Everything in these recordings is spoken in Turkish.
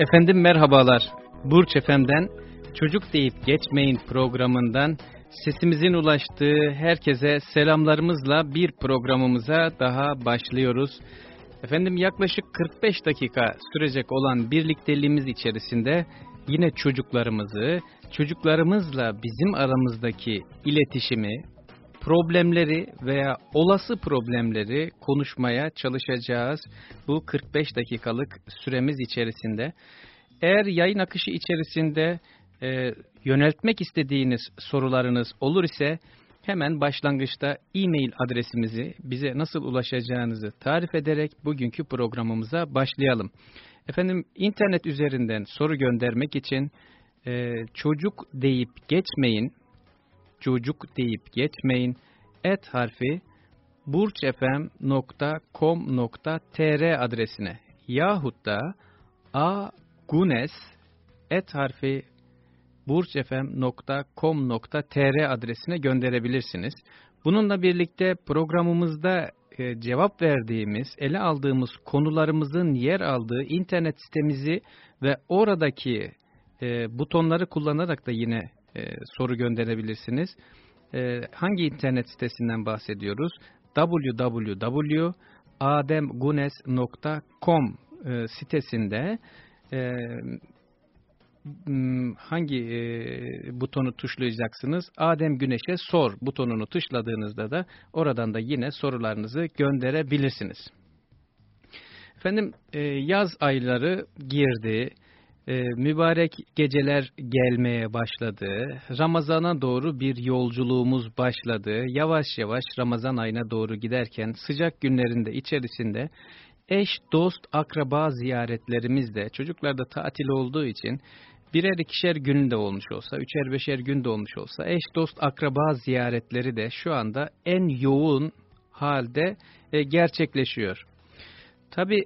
Efendim merhabalar. Burç Efem'den Çocuk Deyip Geçmeyin programından sesimizin ulaştığı herkese selamlarımızla bir programımıza daha başlıyoruz. Efendim yaklaşık 45 dakika sürecek olan birlikteliğimiz içerisinde yine çocuklarımızı, çocuklarımızla bizim aramızdaki iletişimi, problemleri veya olası problemleri konuşmaya çalışacağız bu 45 dakikalık süremiz içerisinde. Eğer yayın akışı içerisinde e, yöneltmek istediğiniz sorularınız olur ise hemen başlangıçta e-mail adresimizi bize nasıl ulaşacağınızı tarif ederek bugünkü programımıza başlayalım. Efendim internet üzerinden soru göndermek için e, çocuk deyip geçmeyin çocuk deyip geçmeyin. Et harfi burçfm.com.tr adresine yahut da agunes et harfi burçfm.com.tr adresine gönderebilirsiniz. Bununla birlikte programımızda e, cevap verdiğimiz, ele aldığımız konularımızın yer aldığı internet sitemizi ve oradaki e, butonları kullanarak da yine e, soru gönderebilirsiniz. E, hangi internet sitesinden bahsediyoruz? www.ademgunes.com e, sitesinde e, hangi e, butonu tuşlayacaksınız? Adem Güneş'e sor butonunu tuşladığınızda da oradan da yine sorularınızı gönderebilirsiniz. Efendim e, yaz ayları girdi e, mübarek geceler gelmeye başladı. Ramazana doğru bir yolculuğumuz başladı. Yavaş yavaş Ramazan ayına doğru giderken sıcak günlerinde içerisinde eş, dost, akraba ziyaretlerimiz de çocuklarda tatil olduğu için birer ikişer günde olmuş olsa, üçer beşer günde olmuş olsa eş, dost, akraba ziyaretleri de şu anda en yoğun halde e, gerçekleşiyor. Tabi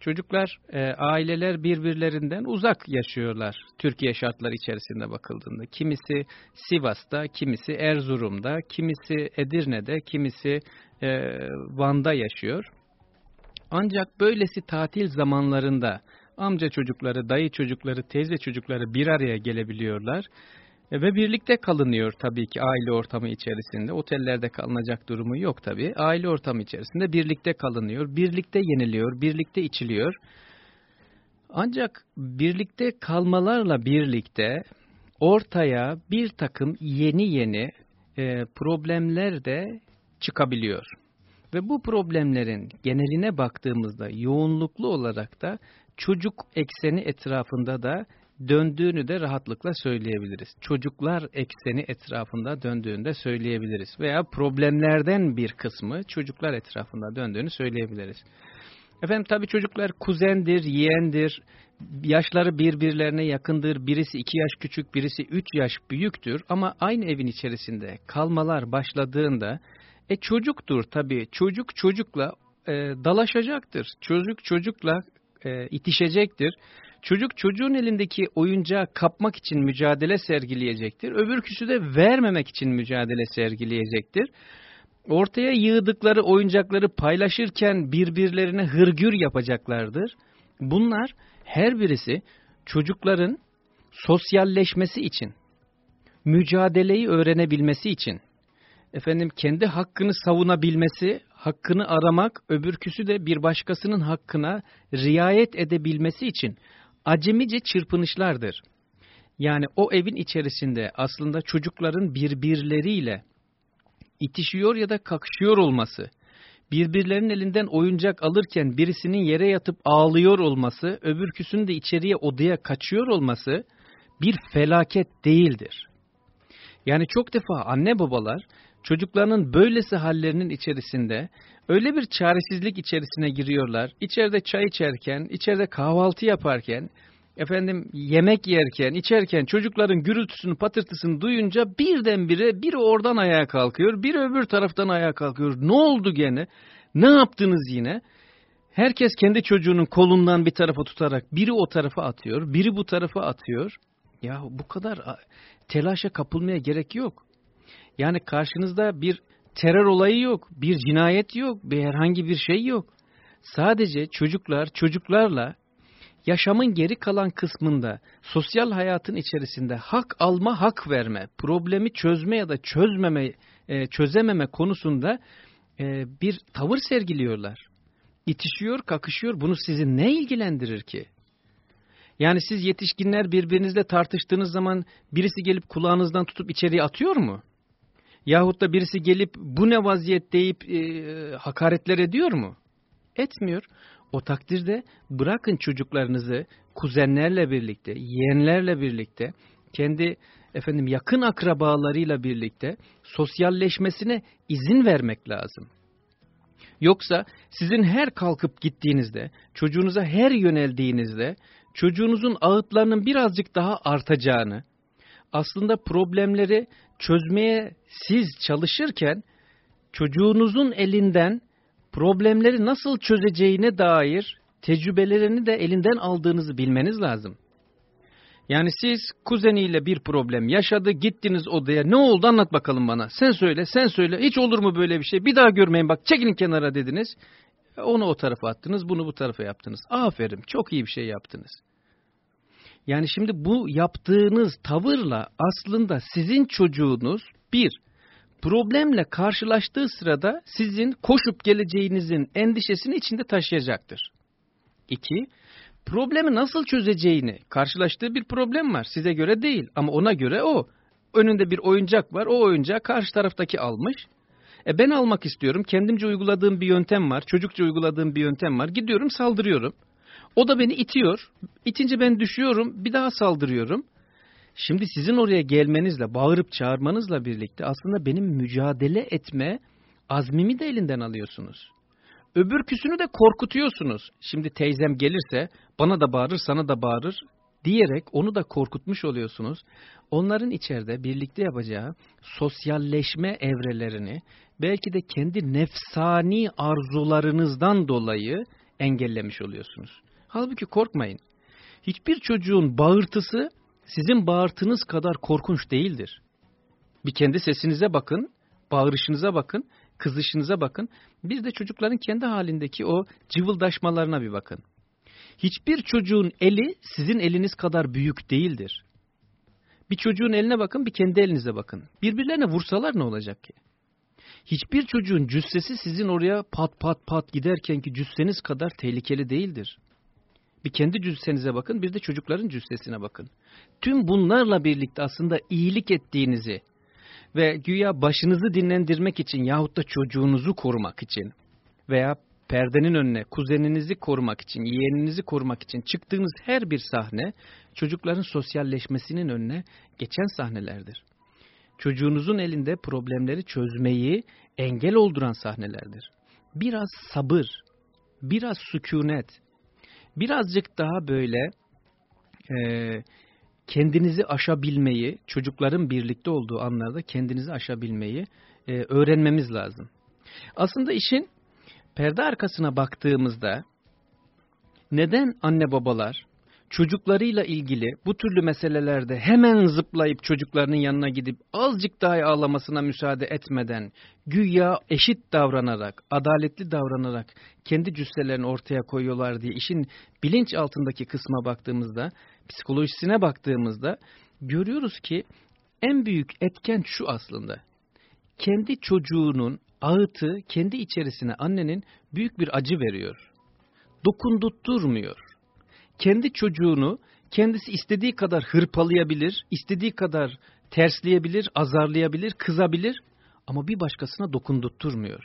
Çocuklar, e, aileler birbirlerinden uzak yaşıyorlar Türkiye şartları içerisinde bakıldığında. Kimisi Sivas'ta, kimisi Erzurum'da, kimisi Edirne'de, kimisi e, Van'da yaşıyor. Ancak böylesi tatil zamanlarında amca çocukları, dayı çocukları, teyze çocukları bir araya gelebiliyorlar ve birlikte kalınıyor tabii ki aile ortamı içerisinde. Otellerde kalınacak durumu yok tabii. Aile ortamı içerisinde birlikte kalınıyor, birlikte yeniliyor, birlikte içiliyor. Ancak birlikte kalmalarla birlikte ortaya bir takım yeni yeni e, problemler de çıkabiliyor. Ve bu problemlerin geneline baktığımızda yoğunluklu olarak da çocuk ekseni etrafında da döndüğünü de rahatlıkla söyleyebiliriz. Çocuklar ekseni etrafında döndüğünü de söyleyebiliriz. Veya problemlerden bir kısmı çocuklar etrafında döndüğünü söyleyebiliriz. Efendim tabi çocuklar kuzendir, yeğendir, yaşları birbirlerine yakındır. Birisi iki yaş küçük, birisi üç yaş büyüktür. Ama aynı evin içerisinde kalmalar başladığında e çocuktur tabi. Çocuk çocukla e, dalaşacaktır. Çocuk çocukla e, itişecektir. Çocuk çocuğun elindeki oyuncağı kapmak için mücadele sergileyecektir. Öbürküsü de vermemek için mücadele sergileyecektir. Ortaya yığdıkları oyuncakları paylaşırken birbirlerine hırgür yapacaklardır. Bunlar her birisi çocukların sosyalleşmesi için, mücadeleyi öğrenebilmesi için, efendim kendi hakkını savunabilmesi, hakkını aramak, öbürküsü de bir başkasının hakkına riayet edebilmesi için acemice çırpınışlardır. Yani o evin içerisinde aslında çocukların birbirleriyle itişiyor ya da kakışıyor olması, birbirlerinin elinden oyuncak alırken birisinin yere yatıp ağlıyor olması, öbürküsünün de içeriye odaya kaçıyor olması bir felaket değildir. Yani çok defa anne babalar çocuklarının böylesi hallerinin içerisinde öyle bir çaresizlik içerisine giriyorlar. İçeride çay içerken, içeride kahvaltı yaparken, efendim yemek yerken, içerken çocukların gürültüsünü, patırtısını duyunca birdenbire biri oradan ayağa kalkıyor, biri öbür taraftan ayağa kalkıyor. Ne oldu gene? Ne yaptınız yine? Herkes kendi çocuğunun kolundan bir tarafa tutarak biri o tarafa atıyor, biri bu tarafa atıyor. Ya bu kadar telaşa kapılmaya gerek yok. Yani karşınızda bir terör olayı yok, bir cinayet yok, bir herhangi bir şey yok. Sadece çocuklar çocuklarla yaşamın geri kalan kısmında sosyal hayatın içerisinde hak alma, hak verme, problemi çözme ya da çözmeme, e, çözememe konusunda e, bir tavır sergiliyorlar. İtişiyor, kakışıyor. Bunu sizi ne ilgilendirir ki? Yani siz yetişkinler birbirinizle tartıştığınız zaman birisi gelip kulağınızdan tutup içeriye atıyor mu? Yahut da birisi gelip bu ne vaziyet deyip e, hakaretler ediyor mu? Etmiyor. O takdirde bırakın çocuklarınızı kuzenlerle birlikte, yeğenlerle birlikte, kendi efendim yakın akrabalarıyla birlikte sosyalleşmesine izin vermek lazım. Yoksa sizin her kalkıp gittiğinizde, çocuğunuza her yöneldiğinizde, çocuğunuzun ağıtlarının birazcık daha artacağını, aslında problemleri çözmeye siz çalışırken, çocuğunuzun elinden problemleri nasıl çözeceğine dair tecrübelerini de elinden aldığınızı bilmeniz lazım. Yani siz kuzeniyle bir problem yaşadı, gittiniz odaya. Ne oldu anlat bakalım bana. Sen söyle, sen söyle. Hiç olur mu böyle bir şey? Bir daha görmeyin bak çekilin kenara dediniz. Onu o tarafa attınız, bunu bu tarafa yaptınız. Aferin, çok iyi bir şey yaptınız. Yani şimdi bu yaptığınız tavırla aslında sizin çocuğunuz bir, problemle karşılaştığı sırada sizin koşup geleceğinizin endişesini içinde taşıyacaktır. İki, problemi nasıl çözeceğini, karşılaştığı bir problem var. Size göre değil ama ona göre o. Önünde bir oyuncak var, o oyuncağı karşı taraftaki almış. E ben almak istiyorum, kendimce uyguladığım bir yöntem var, çocukça uyguladığım bir yöntem var. Gidiyorum saldırıyorum. O da beni itiyor. İtince ben düşüyorum, bir daha saldırıyorum. Şimdi sizin oraya gelmenizle, bağırıp çağırmanızla birlikte aslında benim mücadele etme azmimi de elinden alıyorsunuz. Öbür küsünü de korkutuyorsunuz. Şimdi teyzem gelirse bana da bağırır, sana da bağırır diyerek onu da korkutmuş oluyorsunuz. Onların içeride birlikte yapacağı sosyalleşme evrelerini belki de kendi nefsani arzularınızdan dolayı engellemiş oluyorsunuz. Halbuki korkmayın. Hiçbir çocuğun bağırtısı sizin bağırtınız kadar korkunç değildir. Bir kendi sesinize bakın, bağırışınıza bakın, kızışınıza bakın. Bir de çocukların kendi halindeki o cıvıldaşmalarına bir bakın. Hiçbir çocuğun eli sizin eliniz kadar büyük değildir. Bir çocuğun eline bakın, bir kendi elinize bakın. Birbirlerine vursalar ne olacak ki? Hiçbir çocuğun cüssesi sizin oraya pat pat pat giderken ki cüsseniz kadar tehlikeli değildir. Bir kendi cüssenize bakın, bir de çocukların cüssesine bakın. Tüm bunlarla birlikte aslında iyilik ettiğinizi ve güya başınızı dinlendirmek için yahut da çocuğunuzu korumak için veya perdenin önüne kuzeninizi korumak için, yeğeninizi korumak için çıktığınız her bir sahne çocukların sosyalleşmesinin önüne geçen sahnelerdir. Çocuğunuzun elinde problemleri çözmeyi engel olduran sahnelerdir. Biraz sabır, biraz sükunet, birazcık daha böyle e, kendinizi aşabilmeyi, çocukların birlikte olduğu anlarda kendinizi aşabilmeyi e, öğrenmemiz lazım. Aslında işin perde arkasına baktığımızda neden anne babalar çocuklarıyla ilgili bu türlü meselelerde hemen zıplayıp çocuklarının yanına gidip azıcık daha ağlamasına müsaade etmeden güya eşit davranarak, adaletli davranarak kendi cüsselerini ortaya koyuyorlar diye işin bilinç altındaki kısma baktığımızda, psikolojisine baktığımızda görüyoruz ki en büyük etken şu aslında. Kendi çocuğunun ağıtı kendi içerisine annenin büyük bir acı veriyor. Dokundurtturmuyor kendi çocuğunu kendisi istediği kadar hırpalayabilir, istediği kadar tersleyebilir, azarlayabilir, kızabilir ama bir başkasına dokundurtturmuyor.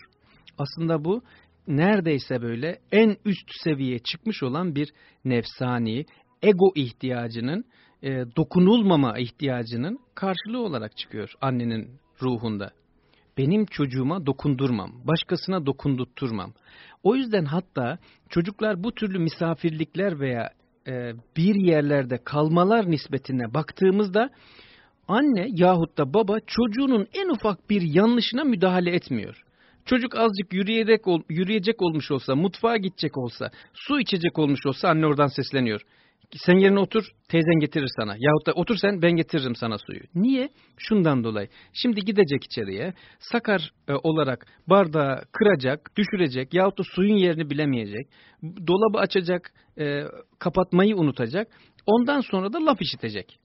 Aslında bu neredeyse böyle en üst seviyeye çıkmış olan bir nefsani, ego ihtiyacının, e, dokunulmama ihtiyacının karşılığı olarak çıkıyor annenin ruhunda. Benim çocuğuma dokundurmam, başkasına dokundurtturmam. O yüzden hatta çocuklar bu türlü misafirlikler veya e, bir yerlerde kalmalar nispetine baktığımızda anne yahut da baba çocuğunun en ufak bir yanlışına müdahale etmiyor. Çocuk azıcık yürüyerek yürüyecek olmuş olsa, mutfağa gidecek olsa, su içecek olmuş olsa anne oradan sesleniyor. Sen yerine otur, teyzen getirir sana. Yahut da otur sen, ben getiririm sana suyu. Niye? Şundan dolayı. Şimdi gidecek içeriye, sakar e, olarak bardağı kıracak, düşürecek yahut da suyun yerini bilemeyecek. Dolabı açacak, e, kapatmayı unutacak. Ondan sonra da laf işitecek.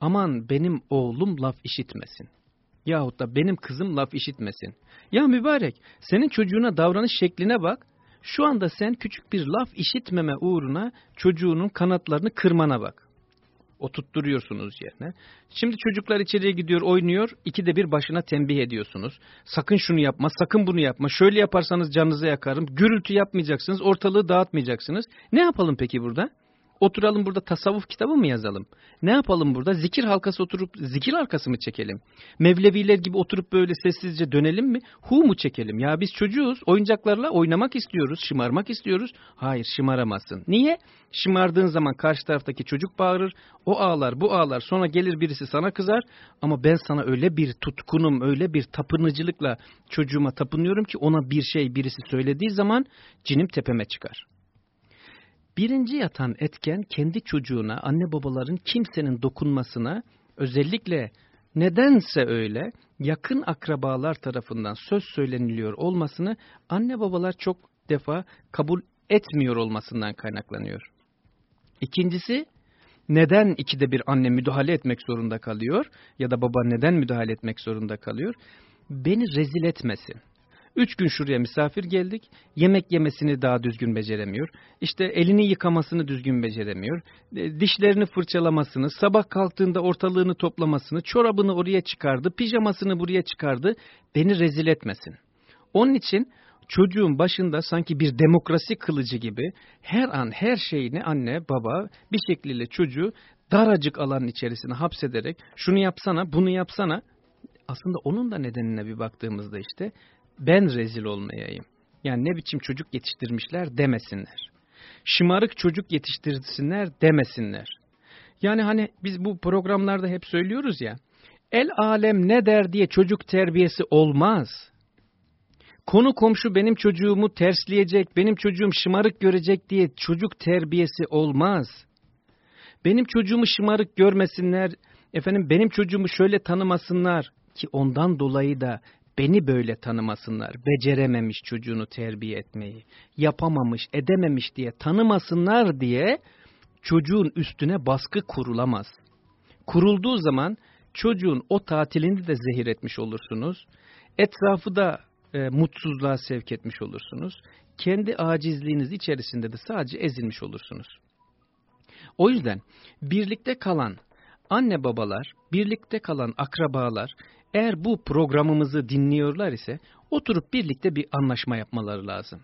Aman benim oğlum laf işitmesin. Yahut da benim kızım laf işitmesin. Ya mübarek, senin çocuğuna davranış şekline bak. Şu anda sen küçük bir laf işitmeme uğruna çocuğunun kanatlarını kırmana bak. Oturtturuyorsunuz yerine. Şimdi çocuklar içeriye gidiyor, oynuyor. İkide bir başına tembih ediyorsunuz. Sakın şunu yapma, sakın bunu yapma. Şöyle yaparsanız canınızı yakarım. Gürültü yapmayacaksınız, ortalığı dağıtmayacaksınız. Ne yapalım peki burada? Oturalım burada tasavvuf kitabı mı yazalım? Ne yapalım burada? Zikir halkası oturup zikir halkası mı çekelim? Mevleviler gibi oturup böyle sessizce dönelim mi? Hu mu çekelim? Ya biz çocuğuz. Oyuncaklarla oynamak istiyoruz. Şımarmak istiyoruz. Hayır şımaramazsın. Niye? Şımardığın zaman karşı taraftaki çocuk bağırır. O ağlar bu ağlar. Sonra gelir birisi sana kızar. Ama ben sana öyle bir tutkunum, öyle bir tapınıcılıkla çocuğuma tapınıyorum ki ona bir şey birisi söylediği zaman cinim tepeme çıkar. Birinci yatan etken kendi çocuğuna, anne babaların kimsenin dokunmasına, özellikle nedense öyle yakın akrabalar tarafından söz söyleniliyor olmasını anne babalar çok defa kabul etmiyor olmasından kaynaklanıyor. İkincisi, neden ikide bir anne müdahale etmek zorunda kalıyor ya da baba neden müdahale etmek zorunda kalıyor? Beni rezil etmesin. Üç gün şuraya misafir geldik. Yemek yemesini daha düzgün beceremiyor. İşte elini yıkamasını düzgün beceremiyor. E, dişlerini fırçalamasını, sabah kalktığında ortalığını toplamasını, çorabını oraya çıkardı, pijamasını buraya çıkardı. Beni rezil etmesin. Onun için çocuğun başında sanki bir demokrasi kılıcı gibi her an her şeyini anne baba bir şekilde çocuğu daracık alanın içerisine hapsederek şunu yapsana bunu yapsana aslında onun da nedenine bir baktığımızda işte ben rezil olmayayım. Yani ne biçim çocuk yetiştirmişler demesinler. Şımarık çocuk yetiştirsinler demesinler. Yani hani biz bu programlarda hep söylüyoruz ya, el alem ne der diye çocuk terbiyesi olmaz. Konu komşu benim çocuğumu tersleyecek, benim çocuğum şımarık görecek diye çocuk terbiyesi olmaz. Benim çocuğumu şımarık görmesinler, efendim benim çocuğumu şöyle tanımasınlar ki ondan dolayı da beni böyle tanımasınlar, becerememiş çocuğunu terbiye etmeyi, yapamamış, edememiş diye tanımasınlar diye çocuğun üstüne baskı kurulamaz. Kurulduğu zaman çocuğun o tatilini de zehir etmiş olursunuz, etrafı da e, mutsuzluğa sevk etmiş olursunuz, kendi acizliğiniz içerisinde de sadece ezilmiş olursunuz. O yüzden birlikte kalan anne babalar, birlikte kalan akrabalar eğer bu programımızı dinliyorlar ise oturup birlikte bir anlaşma yapmaları lazım.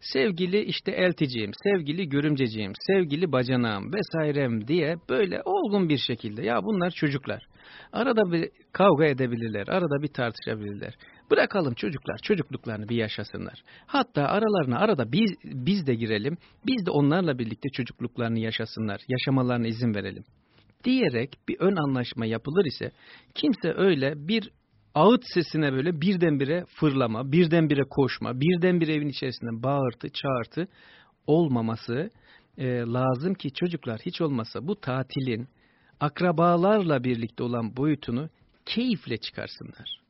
Sevgili işte elticiyim, sevgili görümceciğim, sevgili bacanağım vesairem diye böyle olgun bir şekilde ya bunlar çocuklar. Arada bir kavga edebilirler, arada bir tartışabilirler. Bırakalım çocuklar çocukluklarını bir yaşasınlar. Hatta aralarına arada biz, biz de girelim, biz de onlarla birlikte çocukluklarını yaşasınlar, yaşamalarına izin verelim diyerek bir ön anlaşma yapılır ise kimse öyle bir ağıt sesine böyle birdenbire fırlama, birdenbire koşma, birdenbire evin içerisinde bağırtı, çağırtı olmaması e, lazım ki çocuklar hiç olmasa bu tatilin akrabalarla birlikte olan boyutunu keyifle çıkarsınlar.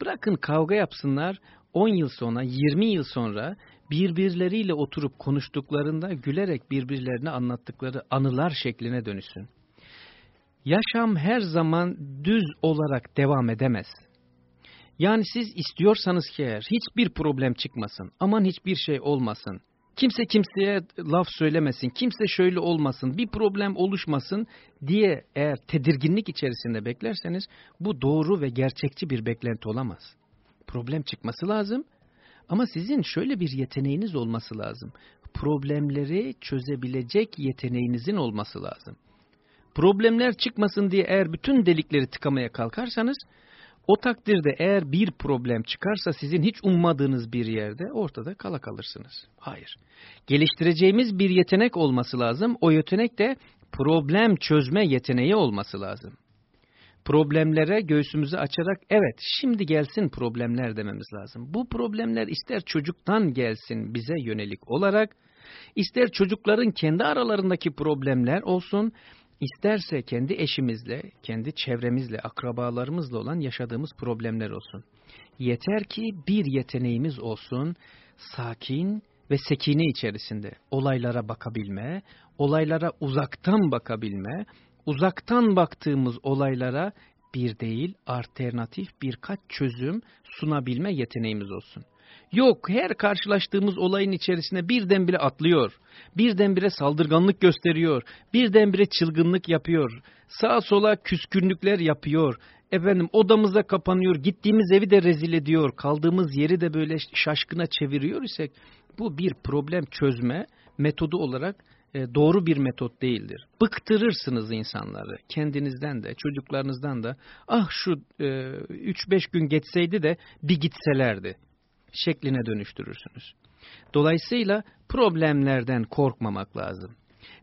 Bırakın kavga yapsınlar, 10 yıl sonra, 20 yıl sonra birbirleriyle oturup konuştuklarında gülerek birbirlerine anlattıkları anılar şekline dönüşsün. Yaşam her zaman düz olarak devam edemez. Yani siz istiyorsanız ki eğer hiçbir problem çıkmasın, aman hiçbir şey olmasın, kimse kimseye laf söylemesin, kimse şöyle olmasın, bir problem oluşmasın diye eğer tedirginlik içerisinde beklerseniz bu doğru ve gerçekçi bir beklenti olamaz. Problem çıkması lazım ama sizin şöyle bir yeteneğiniz olması lazım. Problemleri çözebilecek yeteneğinizin olması lazım. Problemler çıkmasın diye eğer bütün delikleri tıkamaya kalkarsanız, o takdirde eğer bir problem çıkarsa sizin hiç ummadığınız bir yerde ortada kala kalırsınız. Hayır. Geliştireceğimiz bir yetenek olması lazım. O yetenek de problem çözme yeteneği olması lazım. Problemlere göğsümüzü açarak evet şimdi gelsin problemler dememiz lazım. Bu problemler ister çocuktan gelsin bize yönelik olarak ister çocukların kendi aralarındaki problemler olsun, isterse kendi eşimizle, kendi çevremizle, akrabalarımızla olan yaşadığımız problemler olsun. Yeter ki bir yeteneğimiz olsun, sakin ve sekine içerisinde olaylara bakabilme, olaylara uzaktan bakabilme, uzaktan baktığımız olaylara bir değil alternatif birkaç çözüm sunabilme yeteneğimiz olsun. Yok her karşılaştığımız olayın içerisine birdenbire atlıyor, birdenbire saldırganlık gösteriyor, birdenbire çılgınlık yapıyor, sağa sola küskünlükler yapıyor, efendim odamıza kapanıyor, gittiğimiz evi de rezil ediyor, kaldığımız yeri de böyle şaşkına çeviriyor isek bu bir problem çözme metodu olarak e, doğru bir metot değildir. Bıktırırsınız insanları kendinizden de çocuklarınızdan da. Ah şu 3-5 e, gün geçseydi de bir gitselerdi şekline dönüştürürsünüz. Dolayısıyla problemlerden korkmamak lazım.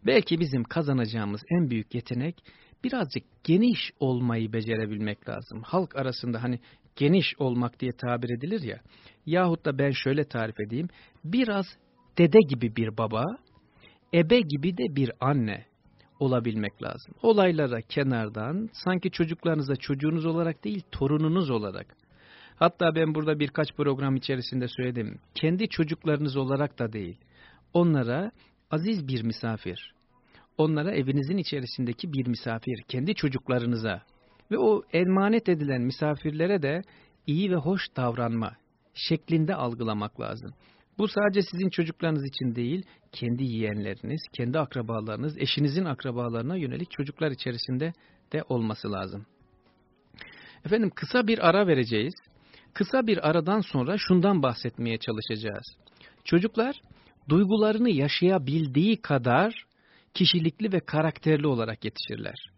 Belki bizim kazanacağımız en büyük yetenek birazcık geniş olmayı becerebilmek lazım. Halk arasında hani geniş olmak diye tabir edilir ya, yahut da ben şöyle tarif edeyim, biraz dede gibi bir baba, ebe gibi de bir anne olabilmek lazım. Olaylara kenardan sanki çocuklarınıza çocuğunuz olarak değil torununuz olarak. Hatta ben burada birkaç program içerisinde söyledim. Kendi çocuklarınız olarak da değil. Onlara aziz bir misafir. Onlara evinizin içerisindeki bir misafir. Kendi çocuklarınıza. Ve o emanet edilen misafirlere de iyi ve hoş davranma şeklinde algılamak lazım. Bu sadece sizin çocuklarınız için değil, kendi yeğenleriniz, kendi akrabalarınız, eşinizin akrabalarına yönelik çocuklar içerisinde de olması lazım. Efendim kısa bir ara vereceğiz. Kısa bir aradan sonra şundan bahsetmeye çalışacağız. Çocuklar duygularını yaşayabildiği kadar kişilikli ve karakterli olarak yetişirler.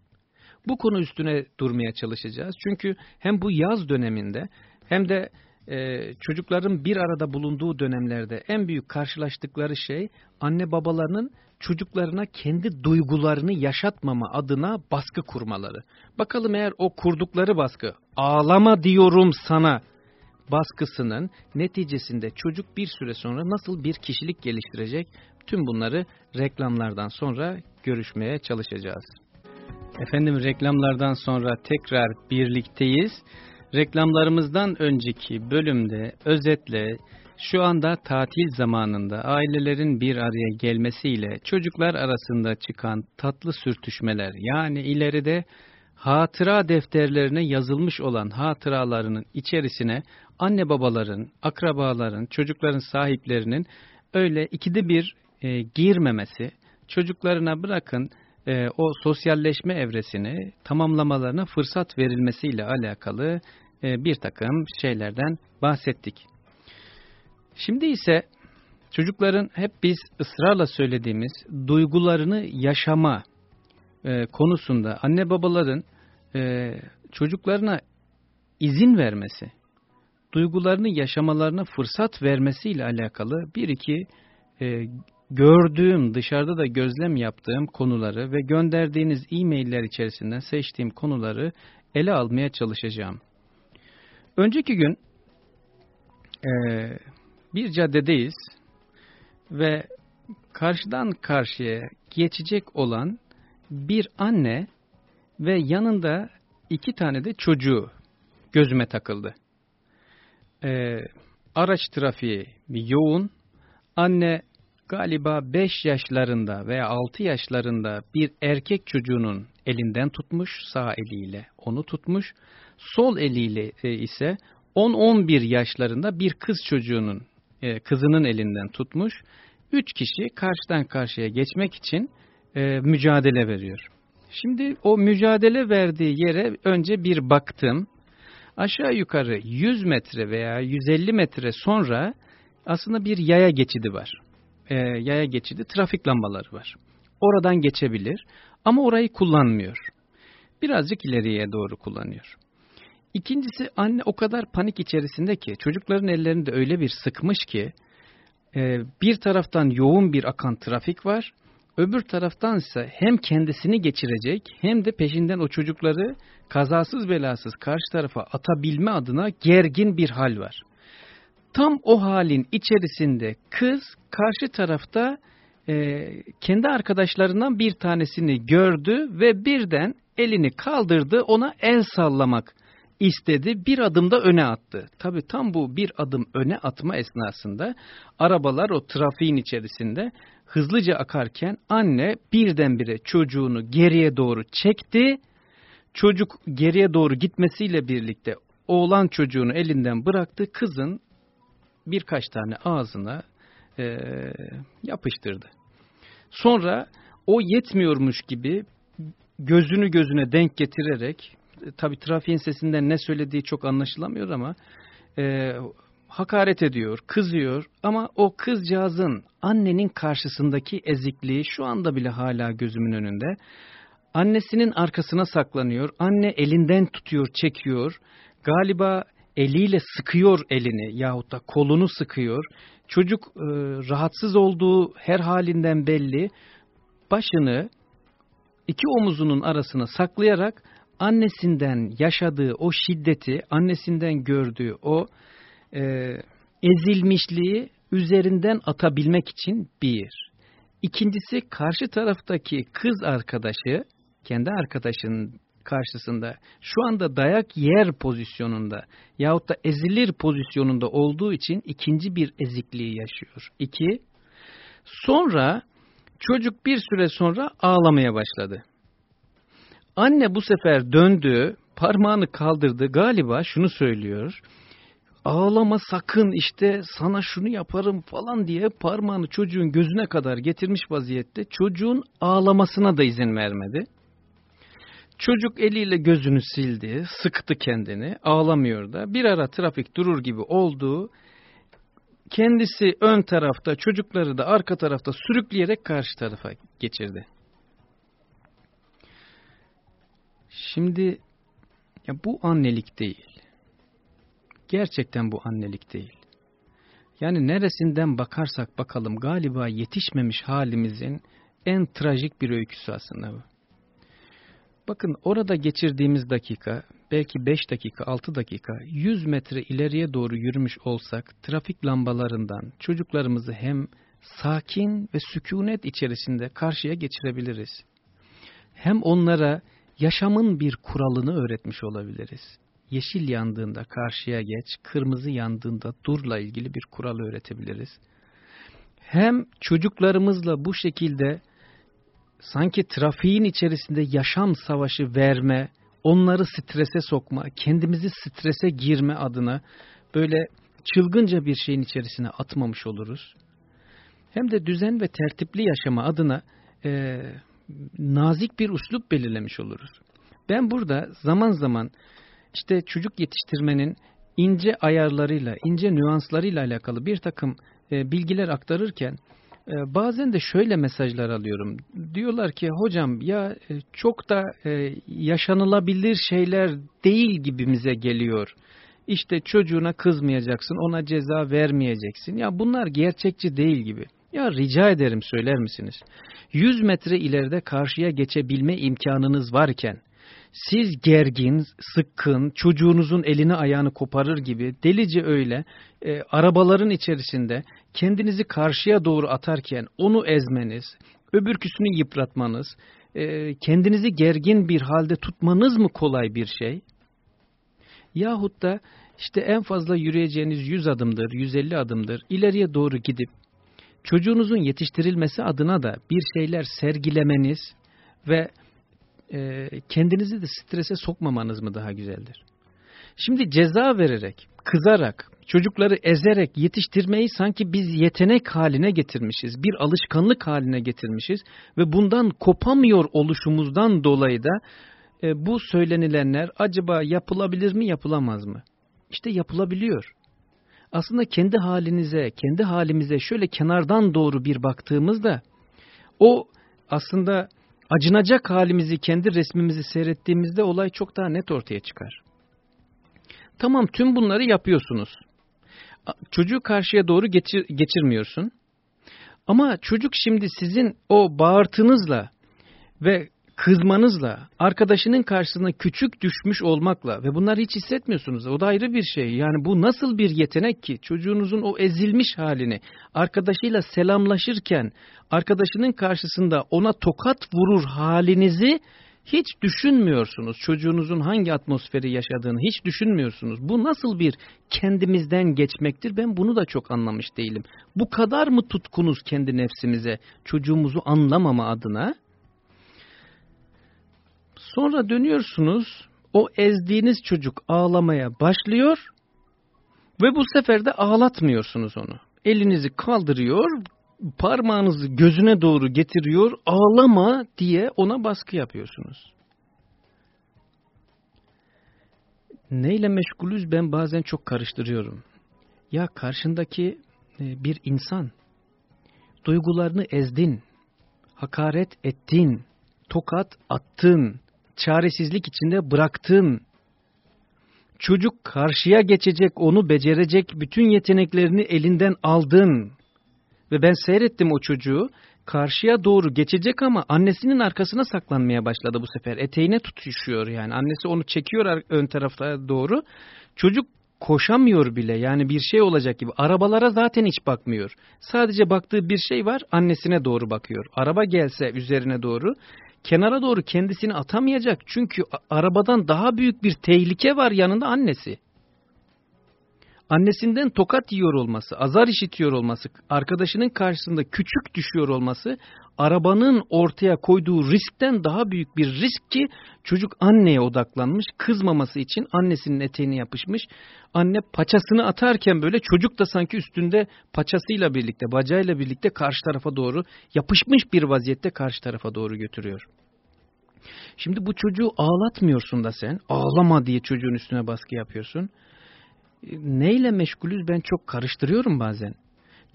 Bu konu üstüne durmaya çalışacağız. Çünkü hem bu yaz döneminde hem de e, çocukların bir arada bulunduğu dönemlerde en büyük karşılaştıkları şey anne babalarının çocuklarına kendi duygularını yaşatmama adına baskı kurmaları. Bakalım eğer o kurdukları baskı ağlama diyorum sana baskısının neticesinde çocuk bir süre sonra nasıl bir kişilik geliştirecek tüm bunları reklamlardan sonra görüşmeye çalışacağız. Efendim reklamlardan sonra tekrar birlikteyiz. Reklamlarımızdan önceki bölümde özetle şu anda tatil zamanında ailelerin bir araya gelmesiyle çocuklar arasında çıkan tatlı sürtüşmeler yani ileride hatıra defterlerine yazılmış olan hatıralarının içerisine anne babaların, akrabaların, çocukların sahiplerinin öyle ikide bir e, girmemesi, çocuklarına bırakın e, o sosyalleşme evresini tamamlamalarına fırsat verilmesiyle alakalı e, bir takım şeylerden bahsettik. Şimdi ise çocukların hep biz ısrarla söylediğimiz duygularını yaşama e, konusunda anne babaların e, çocuklarına izin vermesi, duygularını yaşamalarına fırsat vermesiyle alakalı bir iki e, gördüğüm, dışarıda da gözlem yaptığım konuları ve gönderdiğiniz e-mailler içerisinden seçtiğim konuları ele almaya çalışacağım. Önceki gün e, bir caddedeyiz ve karşıdan karşıya geçecek olan bir anne ve yanında iki tane de çocuğu gözüme takıldı. Ee, araç trafiği yoğun. Anne galiba 5 yaşlarında veya 6 yaşlarında bir erkek çocuğunun elinden tutmuş sağ eliyle onu tutmuş. Sol eliyle e, ise 10-11 yaşlarında bir kız çocuğunun e, kızının elinden tutmuş. Üç kişi karşıdan karşıya geçmek için e, mücadele veriyor. Şimdi o mücadele verdiği yere önce bir baktım. Aşağı yukarı 100 metre veya 150 metre sonra aslında bir yaya geçidi var. E, yaya geçidi trafik lambaları var. Oradan geçebilir ama orayı kullanmıyor. Birazcık ileriye doğru kullanıyor. İkincisi anne o kadar panik içerisinde ki çocukların ellerini de öyle bir sıkmış ki e, bir taraftan yoğun bir akan trafik var Öbür taraftan ise hem kendisini geçirecek hem de peşinden o çocukları kazasız belasız karşı tarafa atabilme adına gergin bir hal var. Tam o halin içerisinde kız karşı tarafta e, kendi arkadaşlarından bir tanesini gördü ve birden elini kaldırdı ona el sallamak istedi bir adım da öne attı. Tabi tam bu bir adım öne atma esnasında arabalar o trafiğin içerisinde hızlıca akarken anne birdenbire çocuğunu geriye doğru çekti. Çocuk geriye doğru gitmesiyle birlikte oğlan çocuğunu elinden bıraktı. Kızın birkaç tane ağzına e, yapıştırdı. Sonra o yetmiyormuş gibi gözünü gözüne denk getirerek tabi trafiğin sesinden ne söylediği çok anlaşılamıyor ama e, hakaret ediyor, kızıyor ama o kızcağızın annenin karşısındaki ezikliği şu anda bile hala gözümün önünde. Annesinin arkasına saklanıyor, anne elinden tutuyor, çekiyor, galiba eliyle sıkıyor elini yahut da kolunu sıkıyor. Çocuk e, rahatsız olduğu her halinden belli. Başını iki omuzunun arasına saklayarak annesinden yaşadığı o şiddeti, annesinden gördüğü o e, ezilmişliği üzerinden atabilmek için bir. İkincisi karşı taraftaki kız arkadaşı, kendi arkadaşının karşısında şu anda dayak yer pozisyonunda yahut da ezilir pozisyonunda olduğu için ikinci bir ezikliği yaşıyor. İki, sonra çocuk bir süre sonra ağlamaya başladı. Anne bu sefer döndü, parmağını kaldırdı galiba şunu söylüyor. Ağlama sakın işte sana şunu yaparım falan diye parmağını çocuğun gözüne kadar getirmiş vaziyette çocuğun ağlamasına da izin vermedi. Çocuk eliyle gözünü sildi, sıktı kendini, ağlamıyor da. Bir ara trafik durur gibi oldu. Kendisi ön tarafta, çocukları da arka tarafta sürükleyerek karşı tarafa geçirdi. Şimdi ya bu annelik değil. Gerçekten bu annelik değil. Yani neresinden bakarsak bakalım galiba yetişmemiş halimizin en trajik bir öyküsü aslında bu. Bakın orada geçirdiğimiz dakika, belki 5 dakika, 6 dakika, 100 metre ileriye doğru yürümüş olsak, trafik lambalarından çocuklarımızı hem sakin ve sükunet içerisinde karşıya geçirebiliriz. Hem onlara yaşamın bir kuralını öğretmiş olabiliriz. Yeşil yandığında karşıya geç, kırmızı yandığında durla ilgili bir kural öğretebiliriz. Hem çocuklarımızla bu şekilde sanki trafiğin içerisinde yaşam savaşı verme, onları strese sokma, kendimizi strese girme adına böyle çılgınca bir şeyin içerisine atmamış oluruz. Hem de düzen ve tertipli yaşama adına e, nazik bir uslup belirlemiş oluruz. Ben burada zaman zaman işte çocuk yetiştirmenin ince ayarlarıyla, ince nüanslarıyla alakalı bir takım e, bilgiler aktarırken e, bazen de şöyle mesajlar alıyorum. Diyorlar ki hocam ya e, çok da e, yaşanılabilir şeyler değil gibimize geliyor. İşte çocuğuna kızmayacaksın, ona ceza vermeyeceksin. Ya bunlar gerçekçi değil gibi. Ya rica ederim söyler misiniz? 100 metre ileride karşıya geçebilme imkanınız varken siz gergin, sıkkın, çocuğunuzun elini ayağını koparır gibi delice öyle e, arabaların içerisinde kendinizi karşıya doğru atarken onu ezmeniz, öbürküsünü yıpratmanız, e, kendinizi gergin bir halde tutmanız mı kolay bir şey? Yahut da işte en fazla yürüyeceğiniz 100 adımdır, 150 adımdır ileriye doğru gidip çocuğunuzun yetiştirilmesi adına da bir şeyler sergilemeniz ve e, kendinizi de strese sokmamanız mı daha güzeldir? Şimdi ceza vererek, kızarak, çocukları ezerek yetiştirmeyi sanki biz yetenek haline getirmişiz, bir alışkanlık haline getirmişiz ve bundan kopamıyor oluşumuzdan dolayı da e, bu söylenilenler acaba yapılabilir mi, yapılamaz mı? İşte yapılabiliyor. Aslında kendi halinize, kendi halimize şöyle kenardan doğru bir baktığımızda o aslında acınacak halimizi, kendi resmimizi seyrettiğimizde olay çok daha net ortaya çıkar. Tamam tüm bunları yapıyorsunuz. Çocuğu karşıya doğru geçir, geçirmiyorsun. Ama çocuk şimdi sizin o bağırtınızla ve kızmanızla, arkadaşının karşısına küçük düşmüş olmakla ve bunları hiç hissetmiyorsunuz. O da ayrı bir şey. Yani bu nasıl bir yetenek ki çocuğunuzun o ezilmiş halini arkadaşıyla selamlaşırken arkadaşının karşısında ona tokat vurur halinizi hiç düşünmüyorsunuz. Çocuğunuzun hangi atmosferi yaşadığını hiç düşünmüyorsunuz. Bu nasıl bir kendimizden geçmektir? Ben bunu da çok anlamış değilim. Bu kadar mı tutkunuz kendi nefsimize çocuğumuzu anlamama adına? Sonra dönüyorsunuz, o ezdiğiniz çocuk ağlamaya başlıyor ve bu sefer de ağlatmıyorsunuz onu. Elinizi kaldırıyor, parmağınızı gözüne doğru getiriyor, ağlama diye ona baskı yapıyorsunuz. Neyle meşgulüz ben bazen çok karıştırıyorum. Ya karşındaki e, bir insan, duygularını ezdin, hakaret ettin, tokat attın, çaresizlik içinde bıraktın. Çocuk karşıya geçecek, onu becerecek bütün yeteneklerini elinden aldın. Ve ben seyrettim o çocuğu. Karşıya doğru geçecek ama annesinin arkasına saklanmaya başladı bu sefer. Eteğine tutuşuyor yani. Annesi onu çekiyor ön tarafta doğru. Çocuk koşamıyor bile yani bir şey olacak gibi. Arabalara zaten hiç bakmıyor. Sadece baktığı bir şey var annesine doğru bakıyor. Araba gelse üzerine doğru kenara doğru kendisini atamayacak. Çünkü arabadan daha büyük bir tehlike var yanında annesi. Annesinden tokat yiyor olması, azar işitiyor olması, arkadaşının karşısında küçük düşüyor olması, arabanın ortaya koyduğu riskten daha büyük bir risk ki çocuk anneye odaklanmış, kızmaması için annesinin eteğine yapışmış. Anne paçasını atarken böyle çocuk da sanki üstünde paçasıyla birlikte, bacağıyla birlikte karşı tarafa doğru yapışmış bir vaziyette karşı tarafa doğru götürüyor. Şimdi bu çocuğu ağlatmıyorsun da sen, ağlama diye çocuğun üstüne baskı yapıyorsun neyle meşgulüz ben çok karıştırıyorum bazen.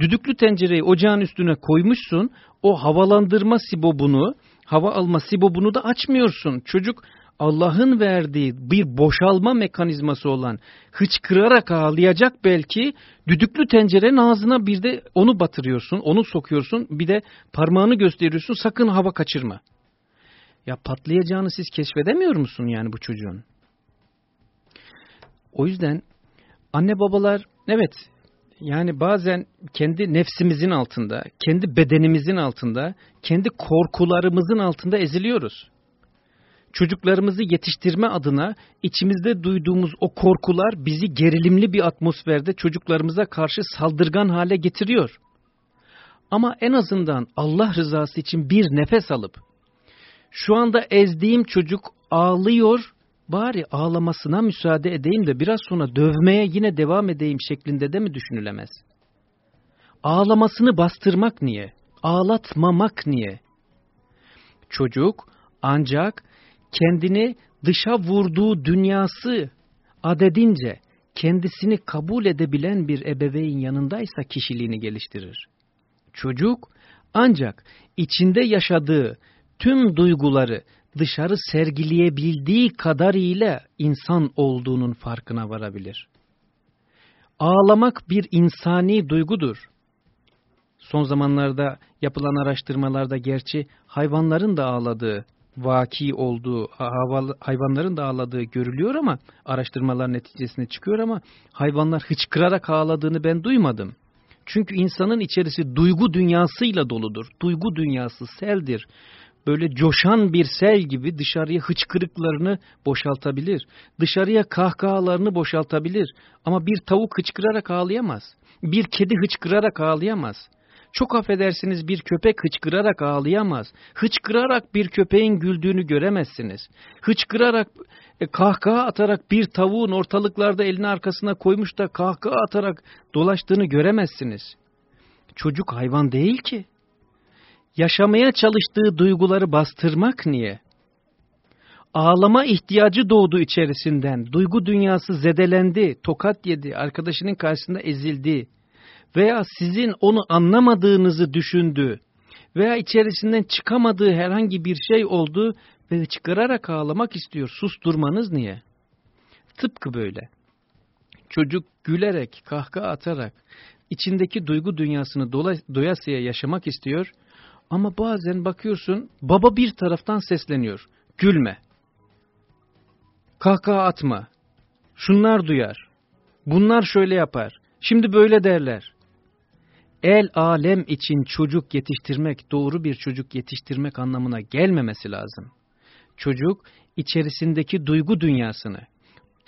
Düdüklü tencereyi ocağın üstüne koymuşsun, o havalandırma sibobunu, hava alma sibobunu da açmıyorsun. Çocuk Allah'ın verdiği bir boşalma mekanizması olan hıçkırarak ağlayacak belki düdüklü tencerenin ağzına bir de onu batırıyorsun, onu sokuyorsun, bir de parmağını gösteriyorsun sakın hava kaçırma. Ya patlayacağını siz keşfedemiyor musun yani bu çocuğun? O yüzden Anne babalar evet yani bazen kendi nefsimizin altında, kendi bedenimizin altında, kendi korkularımızın altında eziliyoruz. Çocuklarımızı yetiştirme adına içimizde duyduğumuz o korkular bizi gerilimli bir atmosferde çocuklarımıza karşı saldırgan hale getiriyor. Ama en azından Allah rızası için bir nefes alıp, şu anda ezdiğim çocuk ağlıyor bari ağlamasına müsaade edeyim de biraz sonra dövmeye yine devam edeyim şeklinde de mi düşünülemez? Ağlamasını bastırmak niye? Ağlatmamak niye? Çocuk ancak kendini dışa vurduğu dünyası adedince kendisini kabul edebilen bir ebeveyn yanındaysa kişiliğini geliştirir. Çocuk ancak içinde yaşadığı tüm duyguları dışarı sergileyebildiği kadarıyla insan olduğunun farkına varabilir. Ağlamak bir insani duygudur. Son zamanlarda yapılan araştırmalarda gerçi hayvanların da ağladığı, vaki olduğu, hayvanların da ağladığı görülüyor ama araştırmalar neticesinde çıkıyor ama hayvanlar hıçkırarak ağladığını ben duymadım. Çünkü insanın içerisi duygu dünyasıyla doludur. Duygu dünyası seldir böyle coşan bir sel gibi dışarıya hıçkırıklarını boşaltabilir. Dışarıya kahkahalarını boşaltabilir. Ama bir tavuk hıçkırarak ağlayamaz. Bir kedi hıçkırarak ağlayamaz. Çok affedersiniz bir köpek hıçkırarak ağlayamaz. Hıçkırarak bir köpeğin güldüğünü göremezsiniz. Hıçkırarak, e, kahkaha atarak bir tavuğun ortalıklarda elini arkasına koymuş da kahkaha atarak dolaştığını göremezsiniz. Çocuk hayvan değil ki yaşamaya çalıştığı duyguları bastırmak niye? Ağlama ihtiyacı doğdu içerisinden, duygu dünyası zedelendi, tokat yedi, arkadaşının karşısında ezildi veya sizin onu anlamadığınızı düşündü veya içerisinden çıkamadığı herhangi bir şey oldu ve çıkararak ağlamak istiyor. Susturmanız niye? Tıpkı böyle. Çocuk gülerek, kahkaha atarak, içindeki duygu dünyasını doyasıya yaşamak istiyor Ama bazen bakıyorsun baba bir taraftan sesleniyor. Gülme. Kahkaha atma. Şunlar duyar. Bunlar şöyle yapar. Şimdi böyle derler. El alem için çocuk yetiştirmek, doğru bir çocuk yetiştirmek anlamına gelmemesi lazım. Çocuk içerisindeki duygu dünyasını,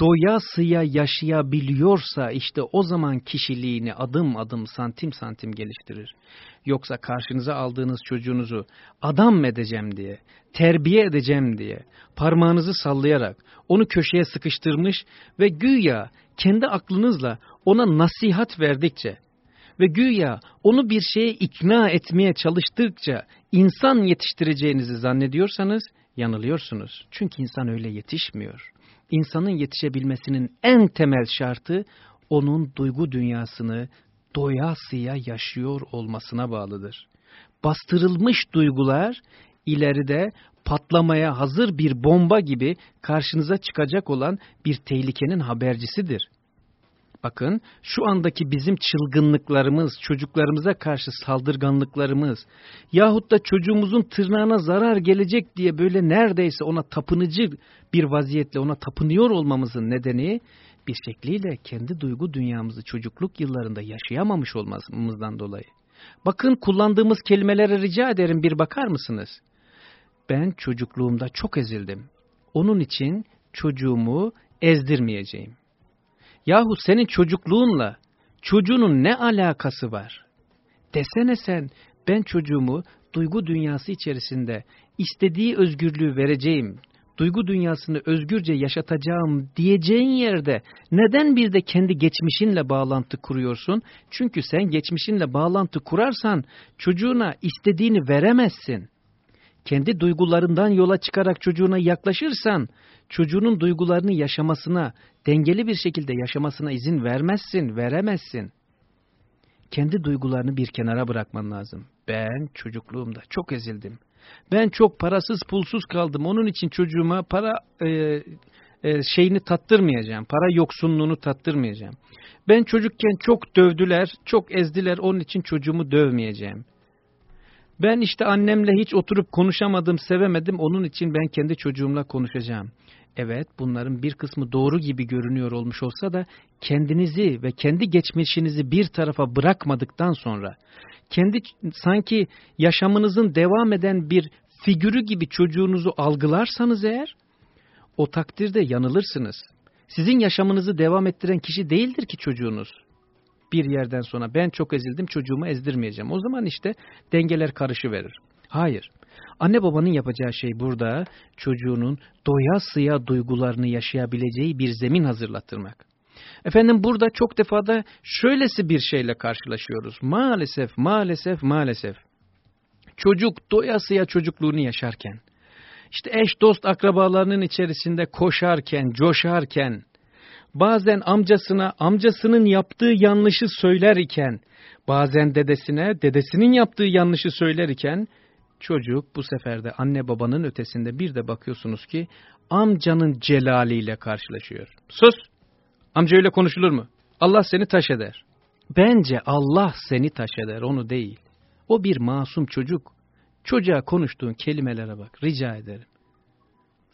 doyasıya yaşayabiliyorsa işte o zaman kişiliğini adım adım santim santim geliştirir. Yoksa karşınıza aldığınız çocuğunuzu adam edeceğim diye, terbiye edeceğim diye parmağınızı sallayarak onu köşeye sıkıştırmış ve güya kendi aklınızla ona nasihat verdikçe ve güya onu bir şeye ikna etmeye çalıştıkça insan yetiştireceğinizi zannediyorsanız yanılıyorsunuz. Çünkü insan öyle yetişmiyor. İnsanın yetişebilmesinin en temel şartı onun duygu dünyasını doyasıya yaşıyor olmasına bağlıdır. Bastırılmış duygular ileride patlamaya hazır bir bomba gibi karşınıza çıkacak olan bir tehlikenin habercisidir. Bakın şu andaki bizim çılgınlıklarımız, çocuklarımıza karşı saldırganlıklarımız yahut da çocuğumuzun tırnağına zarar gelecek diye böyle neredeyse ona tapınıcı bir vaziyetle ona tapınıyor olmamızın nedeni bir şekliyle kendi duygu dünyamızı çocukluk yıllarında yaşayamamış olmamızdan dolayı. Bakın kullandığımız kelimelere rica ederim bir bakar mısınız? Ben çocukluğumda çok ezildim. Onun için çocuğumu ezdirmeyeceğim. Yahu senin çocukluğunla çocuğunun ne alakası var? Desene sen ben çocuğumu duygu dünyası içerisinde istediği özgürlüğü vereceğim, duygu dünyasını özgürce yaşatacağım diyeceğin yerde neden bir de kendi geçmişinle bağlantı kuruyorsun? Çünkü sen geçmişinle bağlantı kurarsan çocuğuna istediğini veremezsin. Kendi duygularından yola çıkarak çocuğuna yaklaşırsan çocuğunun duygularını yaşamasına, dengeli bir şekilde yaşamasına izin vermezsin, veremezsin. Kendi duygularını bir kenara bırakman lazım. Ben çocukluğumda çok ezildim. Ben çok parasız pulsuz kaldım. Onun için çocuğuma para e, e, şeyini tattırmayacağım. Para yoksunluğunu tattırmayacağım. Ben çocukken çok dövdüler, çok ezdiler. Onun için çocuğumu dövmeyeceğim. Ben işte annemle hiç oturup konuşamadım, sevemedim. Onun için ben kendi çocuğumla konuşacağım. Evet bunların bir kısmı doğru gibi görünüyor olmuş olsa da kendinizi ve kendi geçmişinizi bir tarafa bırakmadıktan sonra kendi sanki yaşamınızın devam eden bir figürü gibi çocuğunuzu algılarsanız eğer o takdirde yanılırsınız. Sizin yaşamınızı devam ettiren kişi değildir ki çocuğunuz. Bir yerden sonra ben çok ezildim çocuğumu ezdirmeyeceğim. O zaman işte dengeler karışıverir. Hayır. Anne babanın yapacağı şey burada çocuğunun doyasıya duygularını yaşayabileceği bir zemin hazırlattırmak. Efendim burada çok defa da şöylesi bir şeyle karşılaşıyoruz. Maalesef, maalesef, maalesef. Çocuk doyasıya çocukluğunu yaşarken, işte eş dost akrabalarının içerisinde koşarken, coşarken, bazen amcasına amcasının yaptığı yanlışı söyler iken, bazen dedesine dedesinin yaptığı yanlışı söyler iken, çocuk bu sefer de anne babanın ötesinde bir de bakıyorsunuz ki amcanın celaliyle karşılaşıyor. Sus! Amca öyle konuşulur mu? Allah seni taş eder. Bence Allah seni taş eder, onu değil. O bir masum çocuk. Çocuğa konuştuğun kelimelere bak, rica ederim.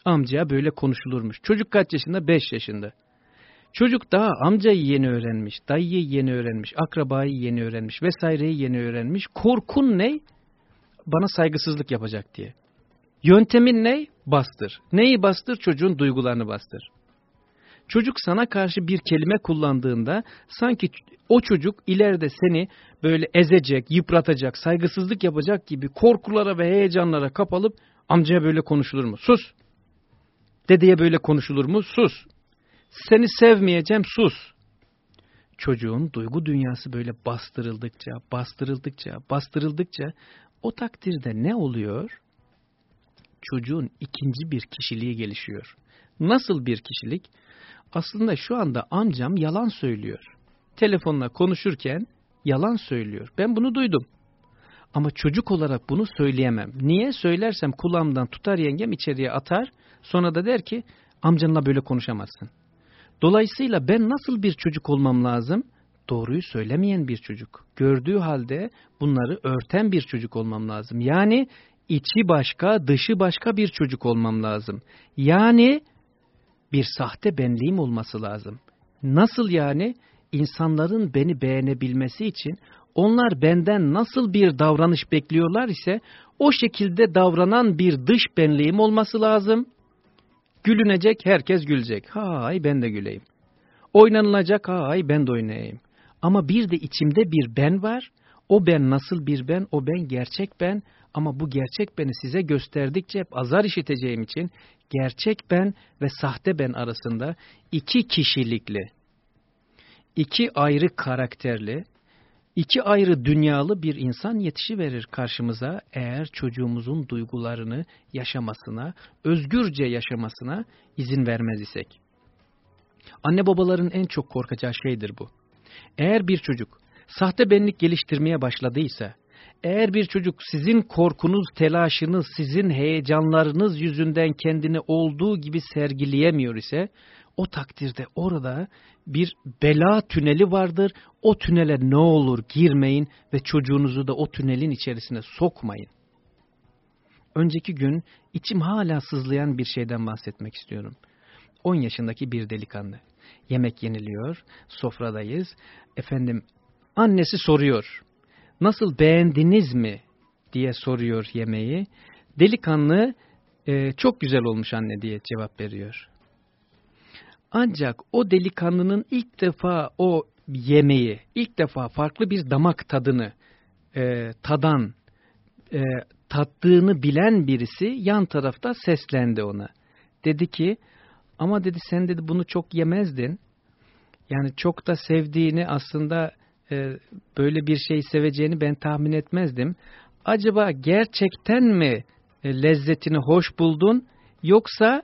Amcaya böyle konuşulurmuş. Çocuk kaç yaşında? Beş yaşında. Çocuk daha amcayı yeni öğrenmiş, dayıyı yeni öğrenmiş, akrabayı yeni öğrenmiş vesaireyi yeni öğrenmiş. Korkun ne? bana saygısızlık yapacak diye. Yöntemin ne? Bastır. Neyi bastır? Çocuğun duygularını bastır. Çocuk sana karşı bir kelime kullandığında sanki o çocuk ileride seni böyle ezecek, yıpratacak, saygısızlık yapacak gibi korkulara ve heyecanlara kapalıp amcaya böyle konuşulur mu? Sus. Dedeye böyle konuşulur mu? Sus. Seni sevmeyeceğim, sus. Çocuğun duygu dünyası böyle bastırıldıkça, bastırıldıkça, bastırıldıkça o takdirde ne oluyor? Çocuğun ikinci bir kişiliği gelişiyor. Nasıl bir kişilik? Aslında şu anda amcam yalan söylüyor. Telefonla konuşurken yalan söylüyor. Ben bunu duydum. Ama çocuk olarak bunu söyleyemem. Niye? Söylersem kulağımdan tutar yengem içeriye atar. Sonra da der ki amcanla böyle konuşamazsın. Dolayısıyla ben nasıl bir çocuk olmam lazım? doğruyu söylemeyen bir çocuk. Gördüğü halde bunları örten bir çocuk olmam lazım. Yani içi başka, dışı başka bir çocuk olmam lazım. Yani bir sahte benliğim olması lazım. Nasıl yani? İnsanların beni beğenebilmesi için onlar benden nasıl bir davranış bekliyorlar ise o şekilde davranan bir dış benliğim olması lazım. Gülünecek, herkes gülecek. Hay ben de güleyim. Oynanılacak, hay ben de oynayayım. Ama bir de içimde bir ben var. O ben nasıl bir ben? O ben gerçek ben. Ama bu gerçek beni size gösterdikçe hep azar işiteceğim için gerçek ben ve sahte ben arasında iki kişilikli, iki ayrı karakterli, iki ayrı dünyalı bir insan yetişiverir karşımıza eğer çocuğumuzun duygularını yaşamasına, özgürce yaşamasına izin vermez isek. Anne babaların en çok korkacağı şeydir bu. Eğer bir çocuk sahte benlik geliştirmeye başladıysa, eğer bir çocuk sizin korkunuz, telaşınız, sizin heyecanlarınız yüzünden kendini olduğu gibi sergileyemiyor ise, o takdirde orada bir bela tüneli vardır. O tünele ne olur girmeyin ve çocuğunuzu da o tünelin içerisine sokmayın. Önceki gün içim hala sızlayan bir şeyden bahsetmek istiyorum. 10 yaşındaki bir delikanlı. Yemek yeniliyor, sofradayız. Efendim, annesi soruyor. Nasıl beğendiniz mi? diye soruyor yemeği. Delikanlı, e, çok güzel olmuş anne diye cevap veriyor. Ancak o delikanlının ilk defa o yemeği, ilk defa farklı bir damak tadını e, tadan, e, tattığını bilen birisi yan tarafta seslendi ona. Dedi ki, ama dedi sen dedi bunu çok yemezdin. Yani çok da sevdiğini aslında e, böyle bir şey seveceğini ben tahmin etmezdim. Acaba gerçekten mi e, lezzetini hoş buldun yoksa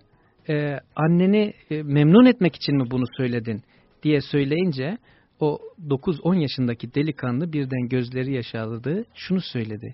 e, anneni e, memnun etmek için mi bunu söyledin diye söyleyince o 9-10 yaşındaki delikanlı birden gözleri yaşardı şunu söyledi.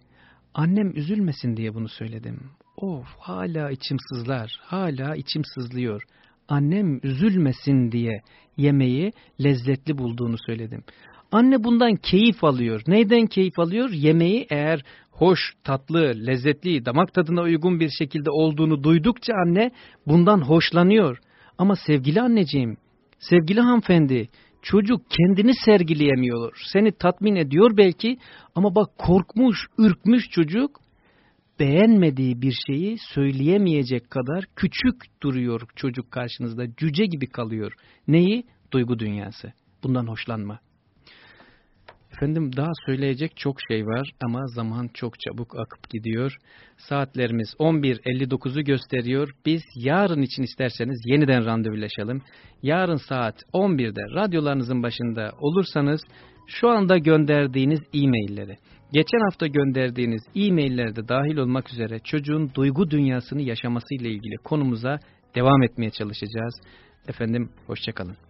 Annem üzülmesin diye bunu söyledim. Of hala içim sızlar, hala içim sızlıyor. Annem üzülmesin diye yemeği lezzetli bulduğunu söyledim. Anne bundan keyif alıyor. Neyden keyif alıyor? Yemeği eğer hoş, tatlı, lezzetli, damak tadına uygun bir şekilde olduğunu duydukça anne bundan hoşlanıyor. Ama sevgili anneciğim, sevgili hanımefendi, çocuk kendini sergileyemiyor. Seni tatmin ediyor belki ama bak korkmuş, ürkmüş çocuk beğenmediği bir şeyi söyleyemeyecek kadar küçük duruyor çocuk karşınızda. Cüce gibi kalıyor. Neyi? Duygu dünyası. Bundan hoşlanma. Efendim daha söyleyecek çok şey var ama zaman çok çabuk akıp gidiyor. Saatlerimiz 11.59'u gösteriyor. Biz yarın için isterseniz yeniden randevulaşalım. Yarın saat 11'de radyolarınızın başında olursanız şu anda gönderdiğiniz e-mailleri, geçen hafta gönderdiğiniz e-maillerde dahil olmak üzere çocuğun duygu dünyasını yaşaması ile ilgili konumuza devam etmeye çalışacağız. Efendim hoşçakalın.